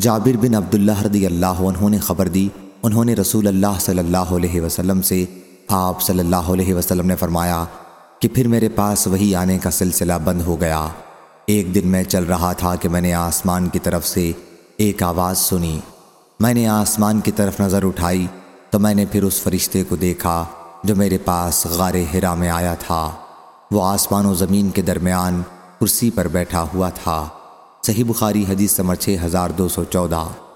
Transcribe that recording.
جابر بن عبداللہ رضی اللہ عنہ نے خبر دی۔ انہوں نے رسول اللہ صلی اللہ علیہ وسلم سے آپ صلی اللہ علیہ وسلم نے فرمایا کہ پھر میرے پاس وہی آنے کا سلسلہ بند ہو گیا۔ ایک دن میں چل رہا تھا کہ میں نے آسمان کی طرف سے ایک آواز سنی۔ میں نے آسمان کی طرف نظر اٹھائی تو میں نے پھر اس فرشتے کو دیکھا جو میرے پاس غار ہرا میں آیا تھا۔ وہ آسمان و زمین کے درمیان کرسی پر بیٹھا ہوا تھا۔ صحیح بخاری حدیث نمبر چھ ہزار دو سو چودہ۔